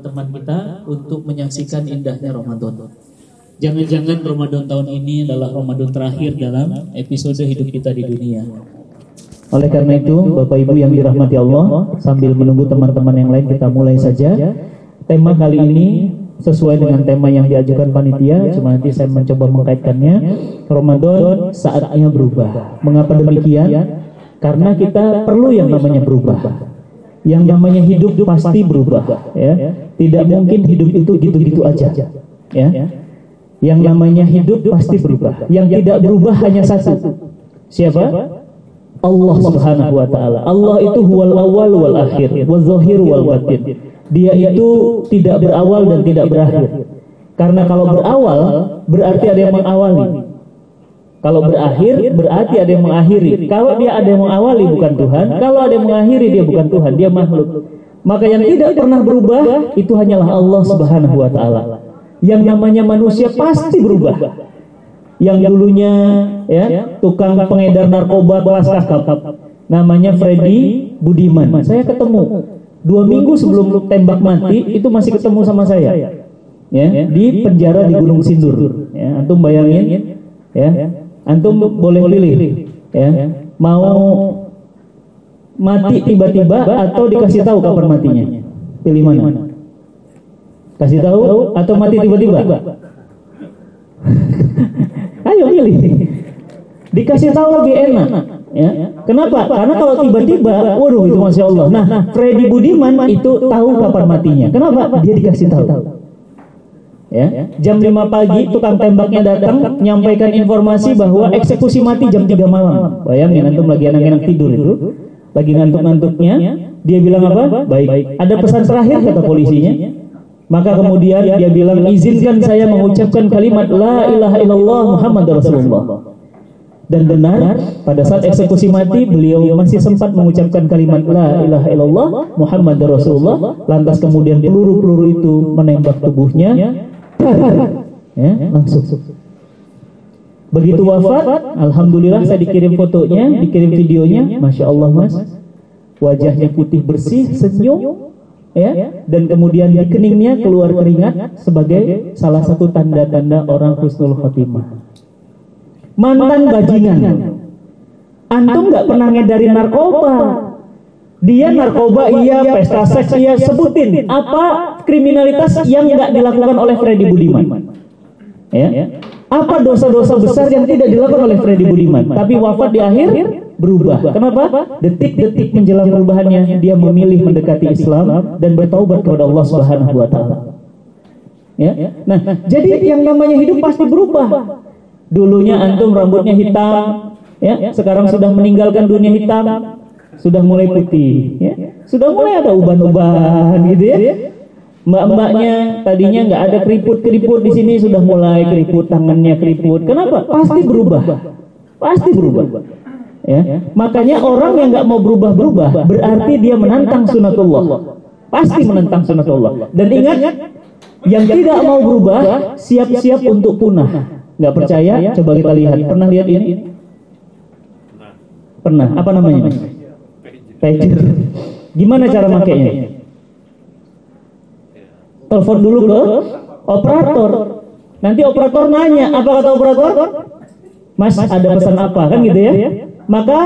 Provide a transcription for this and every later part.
teman-teman kita untuk menyaksikan indahnya Ramadan. Jangan-jangan Ramadan tahun ini adalah Ramadan terakhir dalam episode hidup kita di dunia. Oleh karena itu, Bapak Ibu yang dirahmati Allah, sambil menunggu teman-teman yang lain kita mulai saja. Tema kali ini sesuai dengan tema yang diajukan panitia, cuma nanti saya mencoba mengkaitkannya. Ramadan saatnya berubah. Mengapa demikian? Karena kita perlu yang namanya berubah. Yang namanya hidup pasti berubah, ya. Tidak mungkin hidup itu gitu-gitu aja, ya. Yang namanya hidup pasti berubah. Yang tidak berubah hanya satu. Siapa? Allah Subhanahu wa taala. Allah itu huwal awal wal akhir, wal zahir wal batin. Dia itu tidak berawal dan tidak berakhir. Karena kalau berawal berarti ada yang mengawali. Kalau berakhir berarti ada yang mengakhiri. Kalau dia ada yang mengawali bukan Tuhan, kalau ada yang mengakhiri dia bukan Tuhan, dia makhluk. Maka yang tidak pernah berubah itu hanyalah Allah Subhanahu wa taala. Yang namanya manusia pasti berubah. Yang dulunya ya tukang pengedar narkoba kelas kakap namanya Freddy Budiman. Saya ketemu dua minggu sebelum tembak mati itu masih ketemu sama saya ya di penjara di Gunung Sindur ya antum bayangin ya antum boleh pilih ya mau mati tiba-tiba atau dikasih tahu kapan matinya? pilih mana? Kasih tahu atau mati tiba-tiba? ayo pilih. Dikasih tahu lebih enak. Ya. Kenapa? Karena kalau tiba-tiba waduh itu masya Allah. Nah Freddy Budiman itu tahu kapan matinya. kenapa? Dia dikasih tahu. Ya. Jam 5 pagi tukang tembaknya datang menyampaikan informasi bahwa eksekusi mati jam 3 malam. bayangin antum lagi anak-anak tidur itu lagi ngantuk-ngantuknya dia bilang apa? baik. Ada pesan terakhir kata polisinya? maka kemudian dia bilang izinkan saya mengucapkan kalimat la ilaha illallah Muhammad Rasulullah. Dan benar pada saat eksekusi mati beliau masih sempat mengucapkan kalimat la ilaha illallah Muhammad Rasulullah. Lantas kemudian peluru-peluru itu menembak tubuhnya. Ya, langsung. Begitu wafat, alhamdulillah saya dikirim fotonya, dikirim videonya, masya Allah mas, wajahnya putih bersih, senyum, ya. dan kemudian di keningnya keluar keringat sebagai salah satu tanda-tanda orang husnul khotimah. Mantan bajingan. antum nggak pernah ngedarin narkoba. dia narkoba iya pesta seks iya sebutin. apa kriminalitas yang nggak dilakukan oleh Freddy Budiman? Ya apa dosa-dosa besar yang tidak dilakukan oleh Freddy Budiman tapi wafat di akhir berubah. Kenapa? Detik-detik menjelang perubahannya dia memilih mendekati Islam dan bertaubat kepada Allah Subhanahu wa taala. Ya. Nah, jadi yang namanya hidup pasti berubah. Dulunya antum rambutnya hitam, ya, sekarang sudah meninggalkan dunia hitam, sudah mulai putih, ya. Sudah mulai ada uban-uban gitu ya. Mbak-mbaknya tadinya nggak ada keriput-keriput di sini sudah mulai keriput tangannya keriput. Kenapa? Pasti berubah. Pasti berubah. Ya. Makanya orang yang nggak mau berubah-berubah berarti dia menantang sunatullah. Pasti menentang sunatullah. Dan ingat, yang tidak mau berubah siap-siap untuk punah. Nggak percaya? Coba kita lihat. Pernah lihat ini? Pernah. Apa namanya? Pager. Gimana cara makainya? Telepon dulu ke operator. Nanti operator nanya, apa kata operator? Mas ada pesan apa kan gitu ya? Maka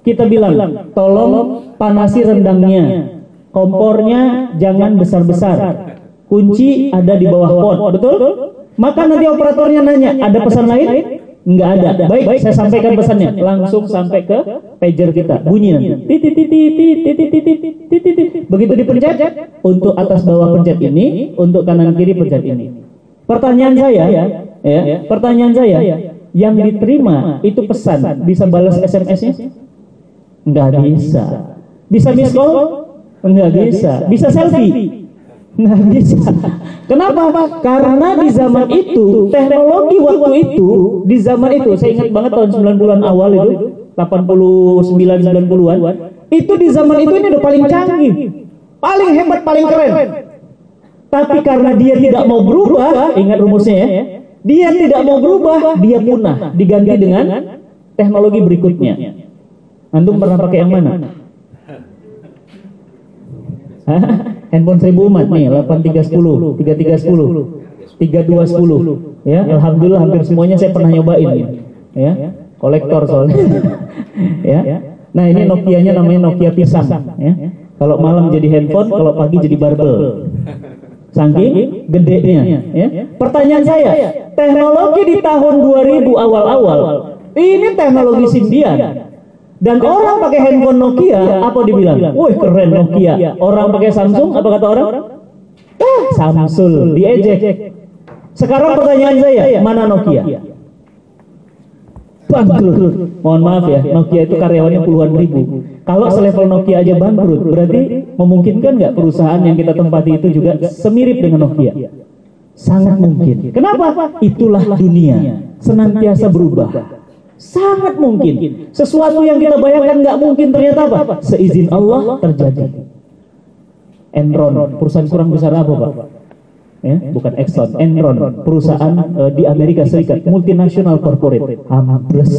kita bilang, tolong panasi rendangnya. Kompornya jangan besar-besar. Kunci ada di bawah pot, betul? Maka nanti operatornya nanya, ada pesan lain? Enggak ada. Baik, saya sampaikan pesannya. Langsung sampai ke pager kita. Bunyi nanti. Titit titit titit titit titit. Begitu dipencet, untuk atas bawah pencet ini, untuk kanan kiri pencet ini. Pertanyaan saya, ya, pertanyaan saya, yang diterima itu pesan bisa balas SMS-nya? Enggak bisa. Bisa miss call? Enggak bisa. Bisa selfie? Enggak bisa. Kenapa? Karena di zaman itu teknologi waktu itu di zaman itu saya ingat banget tahun 90-an awal itu 89 90-an itu di zaman itu ini udah paling canggih. Paling hebat, paling keren. Tapi karena dia tidak mau berubah, ingat rumusnya ya, dia tidak mau berubah, dia punah, diganti dengan teknologi berikutnya. Antum pernah pakai yang mana? handphone seribu umat nih 8310 3310 3210 ya. Alhamdulillah hampir semuanya saya pernah nyobain ya. Kolektor soalnya. Ya. Nah ini Nokia-nya namanya Nokia pisang ya. kalau malam jadi handphone kalau pagi jadi barbel. saking gedenya ya. pertanyaan saya teknologi di tahun 2000 awal-awal ini teknologi simbian dan orang pakai handphone Nokia, apa dibilang? Wih keren Nokia. Orang pakai Samsung, apa kata orang? Ah, Samsul, diejek. Sekarang pertanyaan saya, mana Nokia? Bangkrut. Mohon maaf ya, Nokia itu karyawannya puluhan ribu. Kalau selevel Nokia aja bangkrut, berarti memungkinkan nggak perusahaan yang kita tempati itu juga semirip dengan Nokia? Sangat mungkin. Kenapa? Itulah dunia, senantiasa berubah Sangat mungkin. Sesuatu yang kita bayangkan nggak mungkin ternyata apa? Seizin Allah terjadi. Enron, perusahaan kurang besar apa Pak? Ya, bukan Exxon, Enron, perusahaan uh, di Amerika Serikat, multinasional corporate, ambles.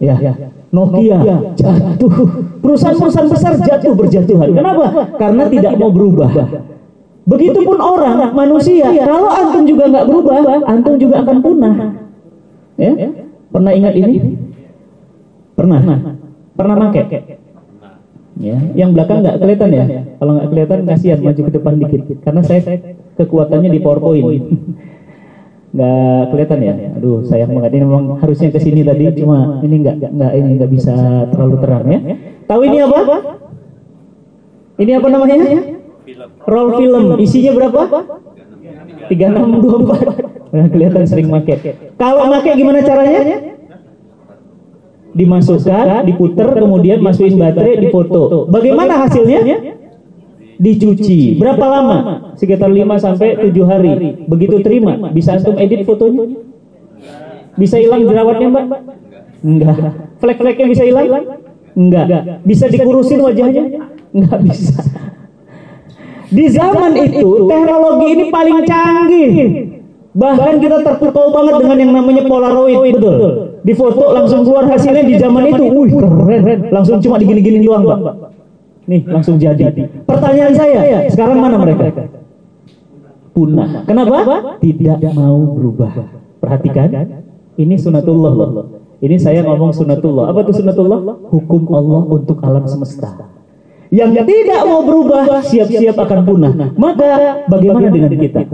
Ya, Nokia jatuh. Perusahaan-perusahaan besar jatuh berjatuhan. Kenapa? Karena tidak mau berubah. Begitupun orang, manusia, kalau antum juga nggak berubah, antum juga akan punah. Ya? Pernah ingat ini? Pernah. Pernah pakai? Ya, yang belakang nggak kelihatan ya? Kalau nggak kelihatan kasihan maju ke depan dikit. Karena saya kekuatannya di PowerPoint. Nggak kelihatan ya? Aduh, sayang banget. Ini memang harusnya ke sini tadi, cuma ini nggak nggak ini nggak bisa terlalu terang ya. Tahu ini apa? Ini apa namanya? Roll film. Isinya berapa? 3624. Nah, kelihatan sering make. Kalau make gimana caranya? Dimasukkan, diputer, kemudian masukin baterai, difoto. Bagaimana hasilnya? Dicuci. Berapa lama? Sekitar 5 sampai 7 hari. Begitu terima, bisa antum edit fotonya? Bisa hilang jerawatnya, Mbak? Enggak. Flek-fleknya bisa hilang? Enggak. Bisa dikurusin wajahnya? Enggak bisa. Di zaman itu teknologi ini paling canggih. Bahkan kita terpukau banget dengan yang namanya Polaroid, betul. Di foto langsung keluar hasilnya di zaman itu, wih keren, langsung cuma digini-gini doang, Pak. Nih, langsung jadi. Pertanyaan saya, sekarang mana mereka? Punah. Kenapa? Tidak mau berubah. Perhatikan, ini sunatullah loh. Ini saya ngomong sunatullah. Apa itu sunatullah? Hukum Allah untuk alam semesta. Yang tidak mau berubah, siap-siap akan punah. Maka bagaimana dengan kita?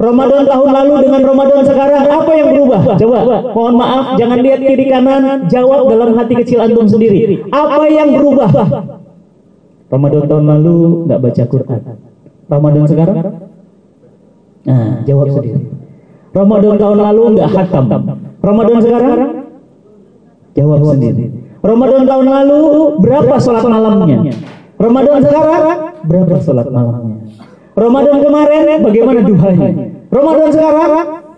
Ramadan tahun lalu dengan Ramadan sekarang apa yang berubah? Coba, mohon maaf, jangan lihat kiri kanan, jawab dalam hati kecil antum sendiri. Apa yang berubah? Ramadan tahun lalu nggak baca Quran. Ramadan sekarang? Nah, jawab sendiri. Ramadan tahun lalu nggak hatam. Ramadan sekarang? Jawab sendiri. Ramadan tahun lalu berapa sholat malamnya? Ramadan sekarang berapa sholat malamnya? Ramadan kemarin bagaimana duhanya? Ramadan sekarang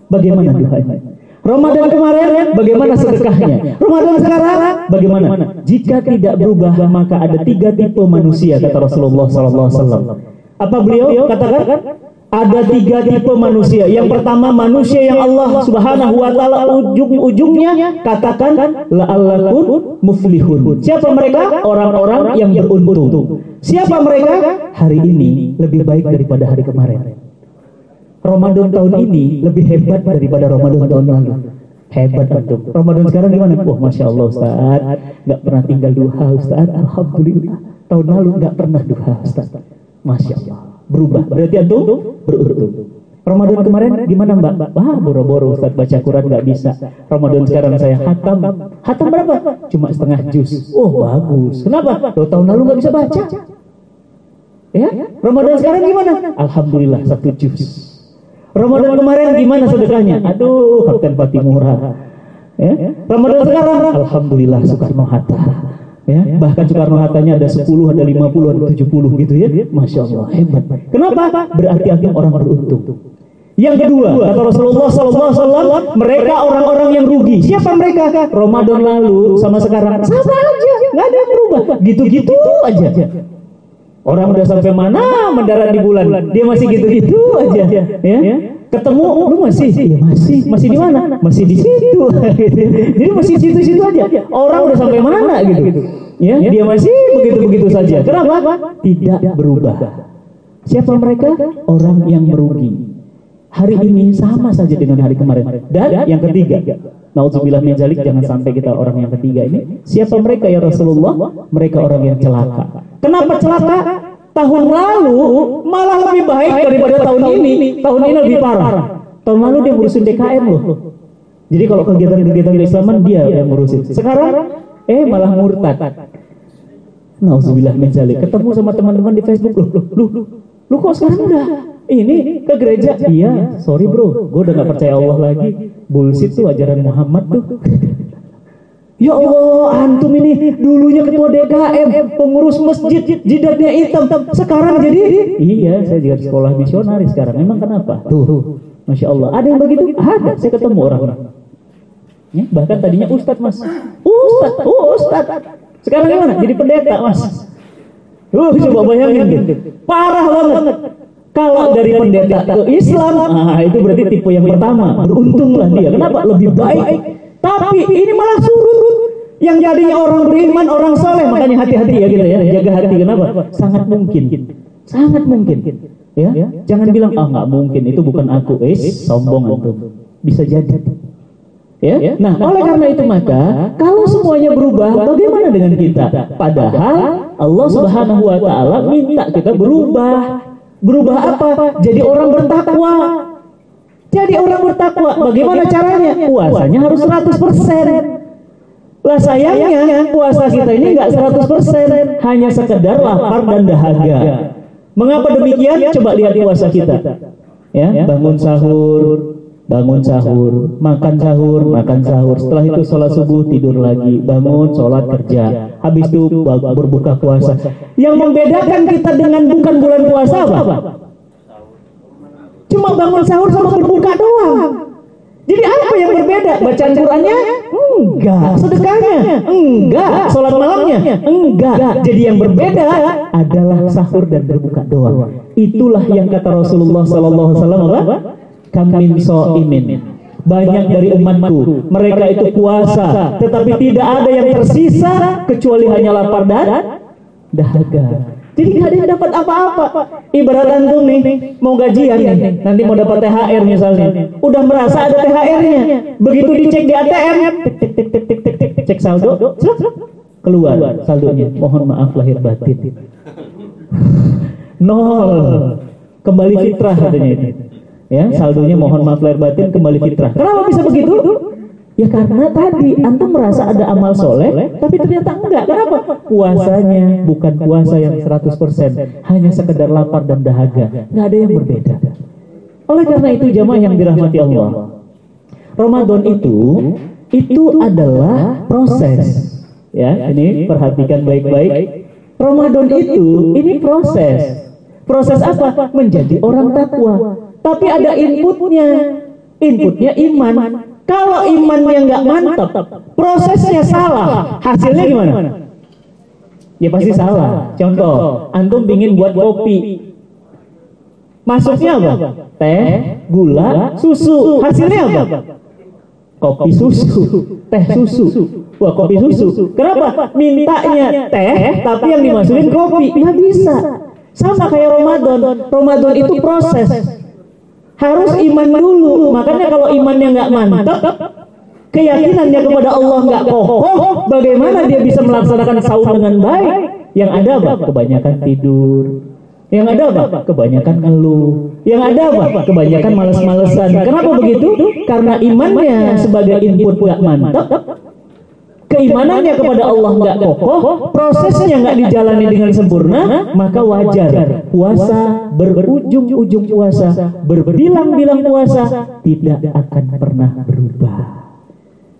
bagaimana duhanya? Ramadan kemarin bagaimana sedekahnya? Ramadan sekarang bagaimana? Jika tidak berubah maka ada tiga tipe manusia kata Rasulullah SAW. Apa beliau katakan? Ada tiga tipe manusia. Yang pertama manusia yang Allah Subhanahu wa taala ujung-ujungnya katakan la'allakum muflihun. Siapa mereka? Orang-orang yang beruntung. Siapa mereka? Hari ini lebih baik daripada hari kemarin. Ramadan tahun ini lebih hebat daripada Ramadan tahun lalu. Hebat antum. Ramadan sekarang gimana? Wah, masya Allah Ustaz, nggak pernah tinggal duha Ustaz. Alhamdulillah. Tahun lalu nggak pernah duha Ustaz. Masya Allah berubah. Berarti antum beruntung. Ramadan kemarin gimana Mbak? Wah boro-boro Ustaz baca Quran nggak bisa. Ramadan sekarang saya hatam. Hatam berapa? Cuma setengah juz. Oh bagus. Kenapa? Loh, tahun lalu nggak bisa baca. Ya? Ramadan sekarang gimana? Alhamdulillah satu juz. Ramadan kemarin gimana sedekahnya? Aduh, Kapten Fatimura. Ya? Ramadan sekarang? Alhamdulillah Soekarno Hatta. Ya? Bahkan Soekarno Hattanya ada 10 ada 50 ada 70 gitu ya? Masya Allah hebat. kenapa? Berarti antum orang beruntung. Yang kedua kata Rasulullah SAW mereka orang-orang yang rugi. siapa mereka? Ramadan lalu sama sekarang. Sama aja nggak ada yang berubah. Gitu-gitu aja Orang udah sampai mana mendarat di bulan, dia masih gitu-gitu aja, ya. Ketemu lu masih, ya masih, masih di mana? Masih di situ. Jadi masih situ-situ aja. Orang udah sampai mana gitu. Ya, dia masih begitu-begitu saja. Kenapa? Tidak berubah. Siapa mereka? Orang yang merugi. Hari ini sama saja dengan hari kemarin. Dan yang ketiga, Nauzubillah min jalik jangan sampai kita orang yang ketiga ini. Siapa mereka ya Rasulullah? Mereka orang yang celaka. Kenapa celaka? Tahun lalu malah lebih baik daripada tahun ini. Tahun ini lebih parah. Tahun lalu dia ngurusin DKM loh. Jadi kalau kegiatan-kegiatan keislaman dia yang ngurusin. Sekarang eh malah murtad. Nauzubillah min jalik. Ketemu sama teman-teman di Facebook loh. Loh, loh, loh. Lu kok sekarang udah ini ke gereja? Iya, sorry bro, gue udah gak percaya Allah lagi. Bullshit tuh ajaran Muhammad tuh. Ya Allah, antum ini dulunya ketua DKM, pengurus masjid, jidatnya hitam, sekarang jadi iya, saya juga sekolah misionaris sekarang. Memang kenapa? Tuh, masya Allah. Ada yang begitu? Ada. Saya ketemu orang-orang. Ya, bahkan tadinya ustadz mas, ustadz, oh, ustadz. Sekarang gimana? Jadi pendeta mas. Uh, coba bayangin gitu. Parah banget. Kalau dari pendeta ke Islam, nah itu berarti tipe yang pertama. Beruntunglah dia. Kenapa? Lebih baik. Tapi ini malah surut. Yang jadinya orang beriman, orang soleh. Makanya hati-hati ya gitu ya. Jaga hati. Kenapa? Sangat mungkin. Sangat mungkin. Ya, jangan bilang ah nggak mungkin itu bukan aku. Eh, sombong antum. Bisa jadi. Ya? Nah, oleh karena itu maka kalau semuanya berubah, bagaimana dengan kita? Padahal Allah Subhanahu wa taala minta kita berubah. Berubah apa? Jadi orang bertakwa. Jadi orang bertakwa. Bagaimana caranya? Puasanya harus 100%. Lah sayangnya puasa kita ini enggak 100%, hanya sekedar lapar dan dahaga. Mengapa demikian? Coba lihat puasa kita. Ya, bangun sahur, bangun sahur, makan sahur, makan sahur. Setelah itu sholat subuh tidur lagi, bangun sholat kerja. Habis itu berbuka puasa. Yang membedakan kita dengan bukan bulan puasa apa? Cuma bangun sahur sama berbuka doang. Jadi apa yang berbeda? Bacaan Qurannya? Enggak. Sedekahnya? Enggak. Sholat malamnya? Enggak. Jadi yang berbeda adalah sahur dan berbuka doang. Itulah yang kata Rasulullah Sallallahu Alaihi Wasallam kamin imin banyak dari umatku mereka itu puasa tetapi tidak ada yang tersisa kecuali hanya lapar dan dahaga. Jadi tidak ada yang dapat apa-apa. Ibarat antum nih mau gajian nih nanti mau dapat THR misalnya. Udah merasa ada THR-nya begitu dicek di ATM cek saldo keluar saldonya. Mohon maaf lahir batin. Nol. Kembali fitrah katanya itu ya saldonya mohon maaf lahir batin kembali fitrah. Kenapa bisa begitu? Ya karena tadi antum merasa ada amal soleh, tapi ternyata enggak. Kenapa? Puasanya bukan puasa yang 100%, hanya sekedar lapar dan dahaga. Enggak ada yang berbeda. Oleh karena itu jamaah yang dirahmati Allah, Ramadan itu itu adalah proses. Ya, ini perhatikan baik-baik. Ramadan itu ini proses. Proses apa? Menjadi orang takwa. Tapi ada inputnya. Inputnya iman. Kalau imannya nggak mantap, prosesnya salah, hasilnya gimana? Ya pasti salah. Contoh, antum ingin buat kopi. Masuknya apa? Teh, gula, susu. Hasilnya apa? Kopi susu, teh susu. Wah, kopi susu. Kenapa? Mintanya teh, tapi yang dimasukin kopi. Ya bisa. Sama kayak Ramadan. Ramadan itu proses harus iman dulu. Makanya kalau imannya nggak mantap, keyakinannya kepada Allah nggak kokoh, bagaimana dia bisa melaksanakan sahur dengan baik? Yang ada apa? Kebanyakan tidur. Yang ada apa? Kebanyakan ngeluh. Yang ada apa? Kebanyakan males-malesan. Kenapa begitu? Karena imannya sebagai input nggak mantap, keimanannya kepada Allah nggak kokoh, prosesnya nggak dijalani dengan sempurna, maka wajar puasa berujung-ujung puasa, berbilang-bilang puasa tidak akan pernah berubah.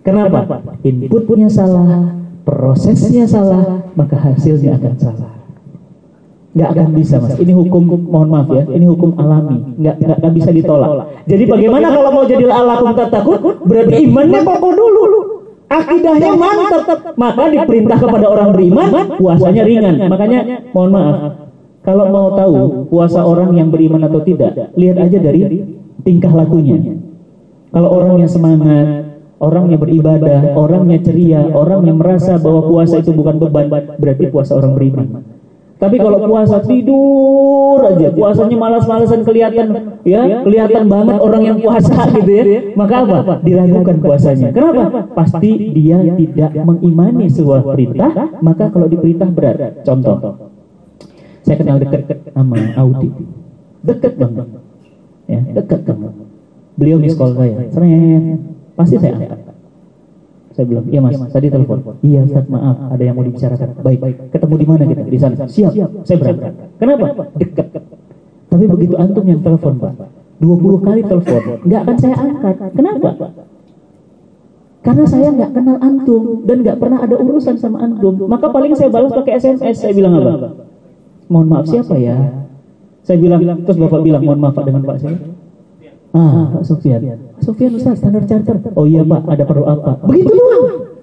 Kenapa? Inputnya salah, prosesnya salah, maka hasilnya akan salah. Nggak akan bisa mas. Ini hukum, mohon maaf ya, ini hukum alami, nggak nggak, nggak bisa ditolak. Jadi bagaimana kalau mau jadi alakum takut? Berarti imannya kokoh dulu akidahnya mantap. maka diperintah kepada orang beriman puasanya ringan. Makanya mohon maaf. Kalau mau tahu puasa orang yang beriman atau tidak, lihat aja dari tingkah lakunya. Kalau orang yang semangat, orang yang beribadah, orang yang ceria, orang yang merasa bahwa puasa itu bukan beban, berarti puasa orang beriman. Tapi kalau puasa tidur aja, puasanya malas-malasan kelihatan ya, kelihatan banget orang yang puasa gitu ya. Maka apa? Diragukan puasanya. Kenapa? Pasti dia tidak mengimani sebuah perintah, maka kalau diperintah berat. Contoh, saya kenal dekat sama Audi. Dekat banget. Ya, dekat banget. Beliau miss call saya. Seren. Pasti saya angkat. Saya bilang, iya mas, tadi telepon. Iya Ustaz, maaf, ada yang mau dibicarakan. Baik, ketemu di mana kita? Di sana. Siap, saya berangkat. Kenapa? Dekat. Tapi begitu antum yang telepon, Pak. 20 kali telepon, nggak akan saya angkat. Kenapa? Karena saya nggak kenal antum dan nggak pernah ada urusan sama antum. Maka paling saya balas pakai SMS. Saya bilang apa? Mohon maaf siapa ya? Saya bilang, terus bapak bilang mohon maaf dengan Pak saya. Ah, Pak Sofian. Sofian Ustaz, standar charter. Oh iya Pak, ada perlu apa? Begitu doang.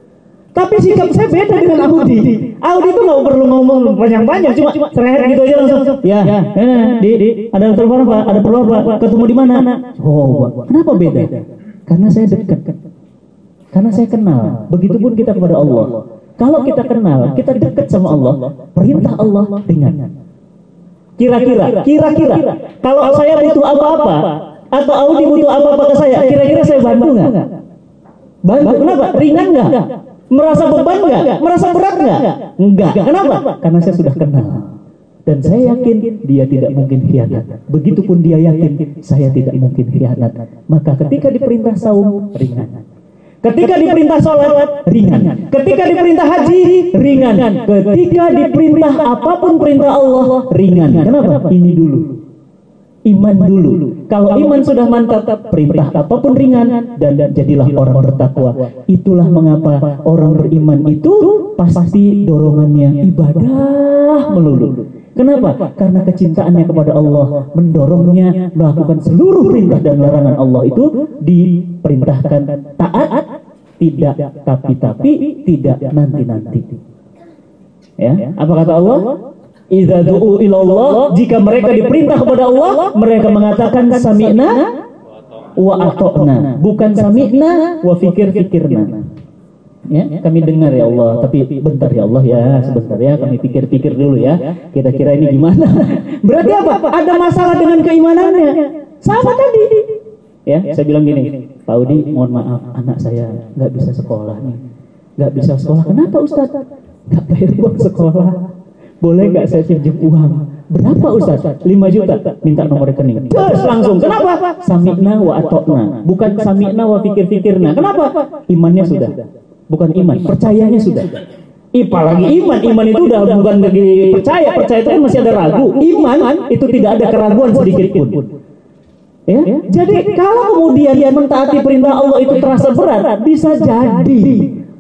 Tapi sikap saya beda dengan Audi. Audi itu nggak perlu ngomong panjang-panjang, cuma seret gitu aja langsung. Ya, ya, di, di, ada telepon apa? Ada perlu apa? Ketemu di mana? Oh, Pak. Kenapa beda? Karena saya dekat. Karena saya kenal. Begitupun kita kepada Allah. Kalau kita kenal, kita dekat sama Allah, perintah Allah ringan. Kira-kira, kira-kira, kalau saya butuh apa-apa, atau Audi butuh apa-apa ke saya, kira-kira saya bantu nggak? Bantu, kenapa? Ringan nggak? Merasa beban nggak? Merasa berat nggak? Enggak. Kenapa? Karena saya sudah kenal. Dan saya yakin dia tidak mungkin khianat. Begitupun dia yakin saya tidak mungkin khianat. Maka ketika diperintah saum, ringan. Ketika diperintah sholat, ringan. Ketika diperintah haji, ringan. Ketika diperintah apa pun perintah Allah, ringan. Kenapa? Ini dulu. Iman dulu. Kalau iman sudah mantap, perintah apa pun ringan dan jadilah orang bertakwa. Itulah mengapa orang beriman itu pasti dorongannya ibadah melulu. Kenapa? Karena kecintaannya kepada Allah mendorongnya melakukan seluruh perintah dan larangan Allah itu diperintahkan taat, tidak tapi-tapi, tidak nanti-nanti. Ya, apa kata Allah? Idza du'u ilallah, jika mereka diperintah kepada Allah, mereka mengatakan sami'na wa ata'na, bukan sami'na wa fikir-fikirna. Ya, kami dengar ya Allah, tapi bentar ya Allah ya, sebentar ya, kami pikir-pikir dulu ya. Kira-kira ini gimana? Berarti apa? Ada masalah dengan keimanannya. Sama tadi. Ya, saya bilang gini, Pak Udi, mohon maaf, anak saya nggak bisa sekolah nih, nggak bisa sekolah. Kenapa Ustaz? Nggak bayar uang sekolah. Boleh nggak saya pinjam uang? Berapa Ustaz? 5 juta. Minta nomor rekening. Terus langsung. Kenapa? Samikna wa atokna. Bukan samikna wa fikir-fikirna. Kenapa? Imannya sudah. Bukan iman, percayanya sudah. Ipa lagi iman, iman itu udah bukan lagi percaya, percaya itu kan masih ada ragu. Iman itu tidak ada keraguan sedikit pun. Ya? Jadi kalau kemudian dia mentaati perintah Allah itu terasa berat, bisa jadi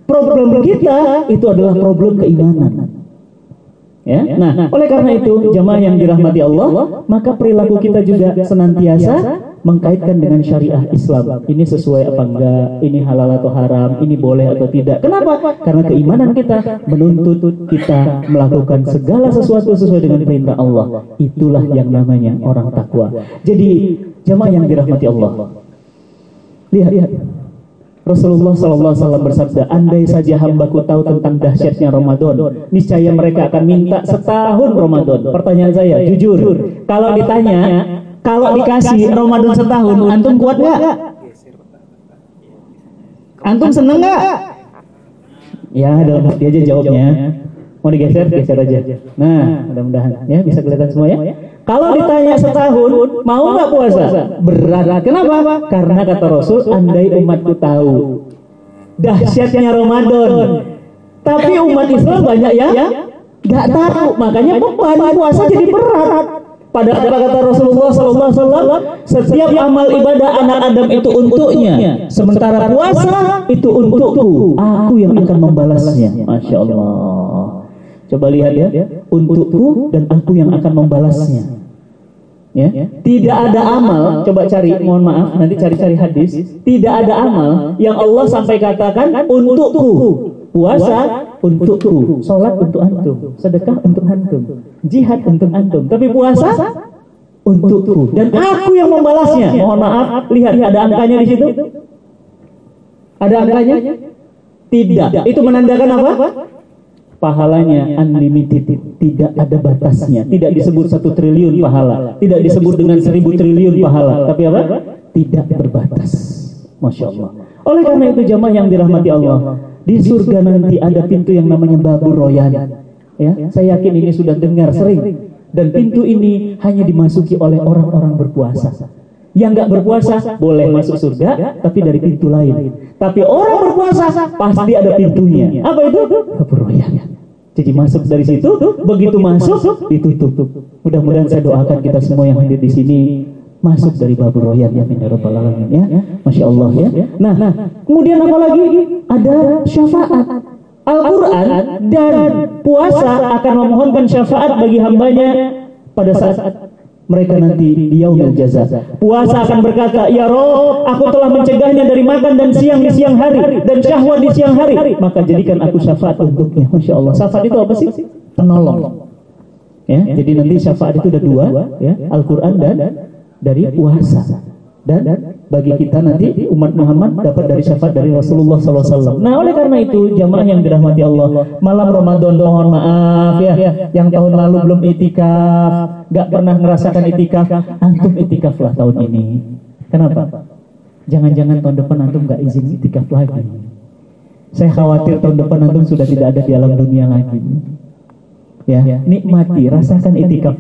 problem kita itu adalah problem keimanan. Ya? Nah, oleh karena itu jemaah yang dirahmati Allah, maka perilaku kita juga senantiasa mengkaitkan dengan syariah Islam. Ini sesuai apa enggak? Ini halal atau haram? Ini boleh atau tidak? Kenapa? Karena keimanan kita menuntut kita melakukan segala sesuatu sesuai dengan perintah Allah. Itulah yang namanya orang takwa. Jadi jemaah yang dirahmati Allah. Lihat, lihat. Rasulullah SAW bersabda, andai saja hambaku tahu tentang dahsyatnya Ramadan, niscaya mereka akan minta setahun Ramadan. Pertanyaan saya, jujur, kalau ditanya, kalau dikasih Ramadan setahun, antum kuat nggak? Antum seneng nggak? Ya, dalam hati aja jawabnya. Mau digeser, geser aja. Nah, mudah-mudahan ya bisa kelihatan semua ya. Kalau ditanya setahun, mau nggak puasa? Berat. Kenapa? Karena kata Rasul, andai umatku tahu dahsyatnya Ramadan. Tapi umat Islam banyak ya nggak tahu, makanya beban puasa jadi berat. Pada apa kata Rasulullah SAW, setiap amal ibadah anak Adam itu untuknya, sementara puasa itu untukku. Aku yang akan membalasnya. Masya Allah. Coba lihat ya, untukku dan aku yang akan membalasnya. Ya, tidak ada amal, coba cari, mohon maaf, nanti cari-cari hadis. Tidak ada amal yang Allah sampai katakan untukku. Puasa untukku, sholat untuk antum, sedekah untuk antum, jihad untuk antum. Tapi puasa untukku dan aku yang membalasnya. Mohon maaf, lihat ada angkanya di situ. Ada angkanya? Tidak. Itu menandakan apa? Pahalanya unlimited, tidak ada batasnya. Tidak disebut satu triliun pahala, tidak disebut dengan seribu triliun pahala. Tapi apa? Tidak berbatas. Masya Allah. Oleh karena itu jamaah yang dirahmati Allah, di surga nanti ada pintu yang namanya Babur Royan. Ya, saya yakin ini sudah dengar sering. Dan pintu ini hanya dimasuki oleh orang-orang berpuasa. Yang nggak berpuasa boleh masuk surga, tapi dari pintu lain. Tapi orang berpuasa pasti ada pintunya. Apa itu? Royan. Jadi masuk dari situ, begitu masuk ditutup. Mudah-mudahan saya doakan kita semua yang hadir di sini masuk dari babur royan ya min rabbal alamin ya. Masya Allah ya. Nah, nah, kemudian apa lagi? Ada syafaat. Al-Quran dan puasa akan memohonkan syafaat bagi hambanya pada saat mereka nanti di yaumil jaza. Puasa akan berkata, "Ya Rob, aku telah mencegahnya dari makan dan siang di siang hari dan syahwat di siang hari, maka jadikan aku syafaat untuknya." Masya Allah. Syafaat itu apa sih? Penolong. Ya, jadi nanti syafaat itu ada dua, ya, Al-Quran dan dari puasa. Dan bagi kita nanti umat Muhammad dapat dari syafaat dari Rasulullah SAW. Nah oleh karena itu jamaah yang dirahmati Allah, malam Ramadan mohon maaf ya, yang tahun lalu belum itikaf, gak pernah merasakan itikaf, antum itikaf lah tahun ini. Kenapa? Jangan-jangan tahun depan antum gak izin itikaf lagi. Saya khawatir tahun depan antum sudah tidak ada di alam dunia lagi. Ya, nikmati, rasakan itikaf.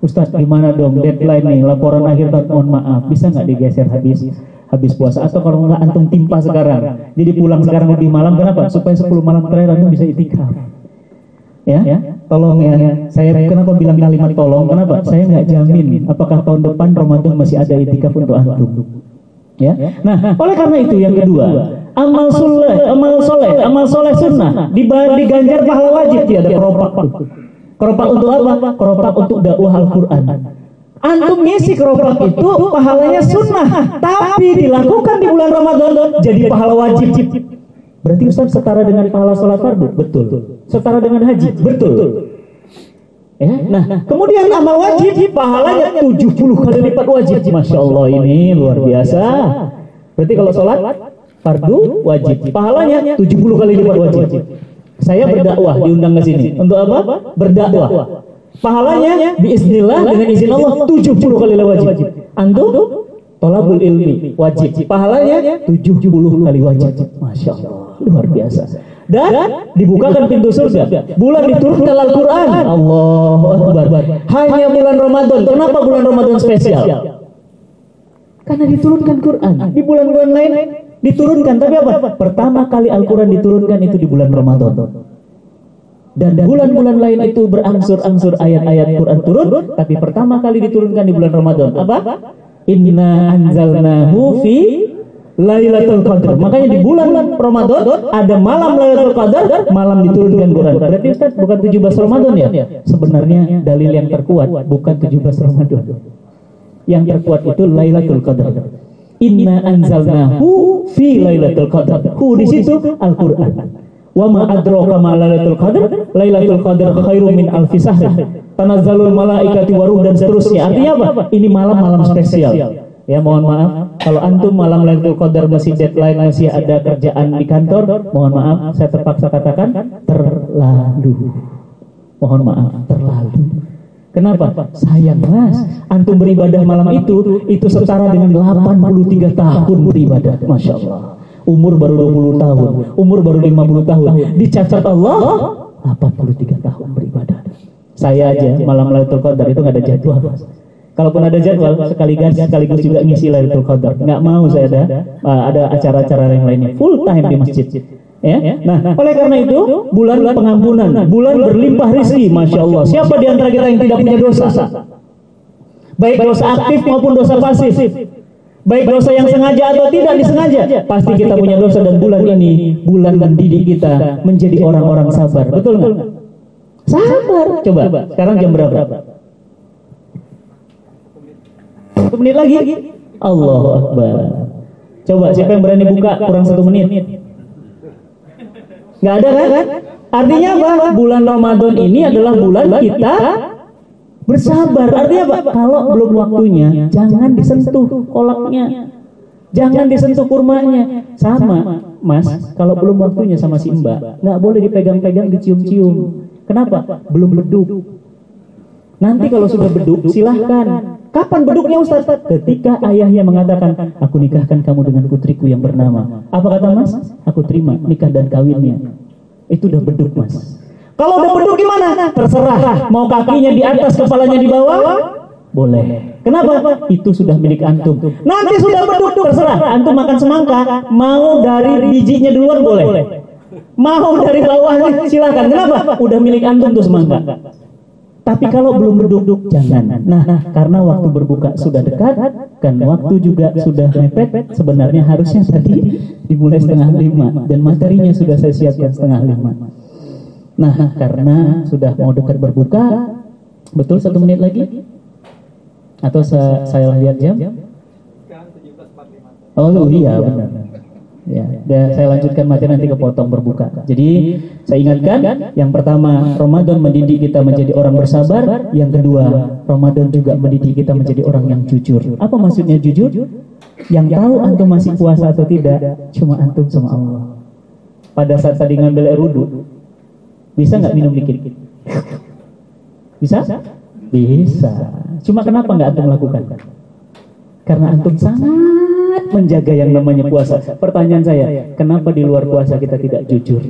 Ustadz gimana dong deadline nih? Laporan akhir tahun mohon maaf. Bisa nggak digeser habis habis puasa? Atau kalau nggak antum timpa sekarang? Jadi pulang sekarang lebih malam kenapa? Supaya 10 malam terakhir antum bisa itikaf. Ya? Tolong ya. Saya kenapa bilang kalimat tolong? Kenapa? Saya nggak jamin apakah tahun depan Ramadan masih ada itikaf untuk antum. Ya? Nah oleh karena itu yang kedua amal soleh amal soleh amal soleh sunnah diganjar pahala wajib. Tiada keropak tuh Keropak untuk apa? Keropak untuk dakwah Al-Quran. Antum ngisi keropak itu pahalanya sunnah, tapi dilakukan di bulan Ramadan jadi pahala wajib. Berarti Ustaz setara dengan pahala sholat fardu? Betul. Setara dengan haji? Betul. Ya, nah, kemudian amal wajib pahalanya 70 kali lipat wajib. Masya Allah ini luar biasa. Berarti kalau sholat fardu wajib, pahalanya 70 kali lipat wajib. Saya berdakwah diundang ke sini. Untuk apa? Berdakwah. Pahalanya biiznillah dengan izin Allah 70 kali wajib. Antum tolabul ilmi wajib. Pahalanya 70 kali wajib. Masya Allah. Luar biasa. Dan dibukakan pintu surga. Bulan diturunkan Al-Quran. Allahu Akbar. Hanya bulan Ramadan. Kenapa bulan Ramadan spesial? Karena diturunkan Quran. Di bulan-bulan lain diturunkan tapi apa? Pertama kali Al-Quran diturunkan itu di bulan Ramadan. Dan bulan-bulan lain itu berangsur-angsur ayat-ayat Quran turun, tapi pertama kali diturunkan di bulan Ramadan. Apa? Inna anzalnahu fi Lailatul Qadar. Makanya di bulan Ramadan ada malam Lailatul Qadar, malam diturunkan Quran. Berarti Ustaz bukan 17 Ramadan ya? Sebenarnya dalil yang terkuat bukan 17 Ramadan. Yang terkuat itu Lailatul Qadar. Inna anzalnahu fi Lailatul Qadar. Hu di situ Al-Qur'an. Wa ma adraka ma Lailatul Qadar? Lailatul Qadar khairum min alfi sahr. Tanazzalul malaikati waruh dan seterusnya. Artinya apa? Ini malam-malam spesial. Ya mohon maaf, kalau antum malam Lailatul Qadar masih deadline masih ada kerjaan di kantor, mohon maaf saya terpaksa katakan terlalu. Mohon maaf, terlalu. Kenapa? Sayang mas, antum beribadah malam itu itu setara dengan 83 tahun beribadah. Masya Allah. Umur baru 20 tahun, umur baru 50 tahun. Dicatat Allah 83 tahun beribadah. Saya aja malam Lailatul Qadar itu nggak ada jadwal. Kalaupun ada jadwal sekaligus sekaligus juga ngisi Lailatul Qadar. Nggak mau saya ada ada acara-acara yang lainnya. Full time di masjid. Ya? Nah, oleh karena itu bulan pengampunan, bulan berlimpah rizki, masya Allah. Siapa di antara kita yang tidak punya dosa? Baik dosa aktif maupun dosa pasif. Baik dosa yang sengaja atau tidak disengaja, pasti kita punya dosa dan bulan ini bulan mendidik kita menjadi orang-orang sabar. Betul nggak? Sabar. Coba. Sekarang jam berapa? Satu menit lagi. Allah Akbar. Coba siapa yang berani buka kurang satu menit? Nggak ada kan? Artinya apa? Bulan Ramadan ini adalah bulan kita bersabar. Artinya apa? Kalau belum waktunya, jangan disentuh kolaknya. Jangan disentuh kurmanya. Sama, Mas, kalau belum waktunya sama si Mbak, nggak boleh dipegang-pegang, dicium-cium. Kenapa? Belum beduk. Nanti kalau sudah beduk, silahkan. Kapan beduknya Ustaz? Ketika ayahnya mengatakan, aku nikahkan kamu dengan putriku yang bernama. Apa kata Mas? Aku terima nikah dan kawinnya. Itu udah beduk Mas. Kalau udah beduk gimana? Terserah. Mau kakinya di atas, kepalanya di bawah? Boleh. Kenapa? Itu sudah milik antum. Nanti sudah beduk, terserah. Antum makan semangka, mau dari bijinya duluan boleh. Mau dari bawahnya silakan. Kenapa? Udah milik antum tuh semangka. Tapi kalau belum berduduk jangan. Nah, karena waktu berbuka sudah dekat, kan waktu juga sudah mepet. Sebenarnya harusnya tadi dimulai setengah lima dan materinya sudah saya siapkan setengah lima. Nah, karena sudah mau dekat berbuka, betul satu menit lagi? Atau saya, saya lihat jam? Oh iya benar. Ya, dan saya lanjutkan materi nanti kepotong berbuka. Jadi saya ingatkan, yang pertama Ramadan mendidik kita menjadi orang bersabar, yang kedua Ramadan juga mendidik kita menjadi orang yang jujur. Apa maksudnya jujur? Yang tahu antum masih puasa atau tidak, cuma antum sama Allah. Pada saat tadi ngambil air wudhu, bisa nggak minum dikit? Bisa? Bisa. Cuma kenapa nggak antum lakukan? Karena antum sangat menjaga yang namanya puasa. Pertanyaan saya, kenapa di luar puasa kita tidak jujur?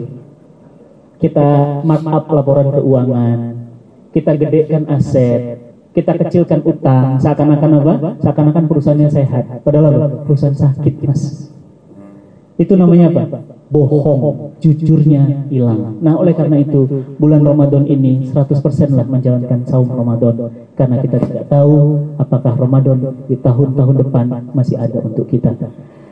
Kita markup laporan keuangan, kita gedekan aset, kita kecilkan utang, seakan-akan apa? Seakan-akan perusahaannya sehat. Padahal? Perusahaan sakit, Mas. Itu namanya apa? Bohong, jujurnya hilang. Nah, oleh karena itu, bulan Ramadan ini 100% lah menjalankan saum Ramadan. Karena kita tidak tahu apakah Ramadan di tahun-tahun depan masih ada untuk kita.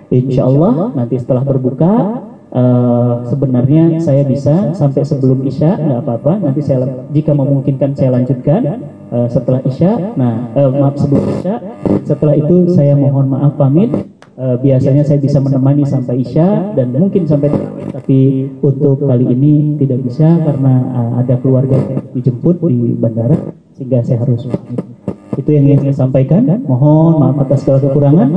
Insya Allah nanti setelah berbuka Uh, sebenarnya saya bisa sampai sebelum isya nggak apa-apa. Nanti saya jika memungkinkan saya lanjutkan uh, setelah isya. Nah uh, maaf sebelum isya. Setelah itu saya mohon maaf pamit Uh, biasanya saya bisa menemani sampai Isya dan mungkin sampai tapi untuk kali ini tidak bisa karena uh, ada keluarga yang dijemput di bandara sehingga saya harus itu yang ingin saya sampaikan. Mohon maaf atas segala kekurangan.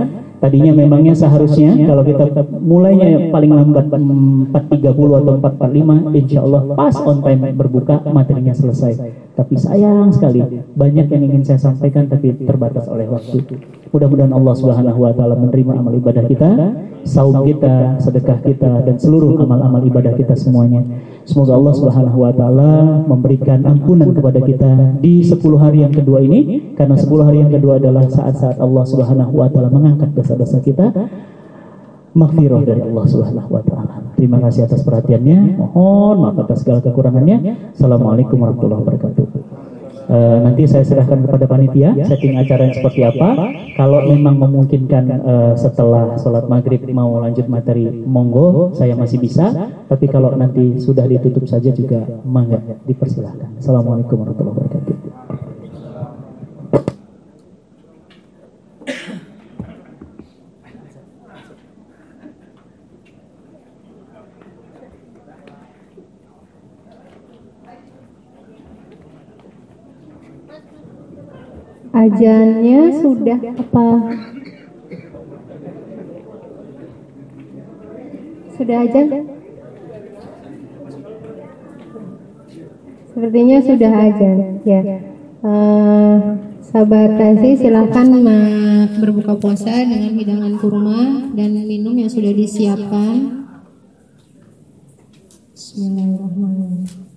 Tadinya memangnya seharusnya kalau kita mulainya paling lambat 4.30 atau 4.45 insya Allah pas on time berbuka materinya selesai. Tapi sayang sekali banyak yang ingin saya sampaikan tapi terbatas oleh waktu. Mudah-mudahan Allah Subhanahu wa taala menerima amal ibadah kita, saum kita, sedekah kita dan seluruh amal-amal ibadah kita semuanya. Semoga Allah Subhanahu wa taala memberikan ampunan kepada kita di 10 hari yang kedua ini karena 10 hari yang kedua adalah saat-saat Allah Subhanahu wa taala mengangkat dosa-dosa kita. Maghfirah dari Allah Subhanahu wa taala. Terima kasih atas perhatiannya. Mohon maaf atas segala kekurangannya. Assalamualaikum warahmatullahi wabarakatuh. Uh, nanti saya serahkan kepada panitia setting acara yang seperti apa. Kalau memang memungkinkan uh, setelah sholat maghrib mau lanjut materi, monggo saya masih bisa. Tapi kalau nanti sudah ditutup saja juga mangga dipersilahkan. Assalamualaikum warahmatullahi wabarakatuh. Ajannya sudah apa? Sudah ajan? Sepertinya sudah ajan. Ya. Uh, sahabat kasih silahkan berbuka puasa dengan hidangan kurma dan minum yang sudah disiapkan. Bismillahirrahmanirrahim.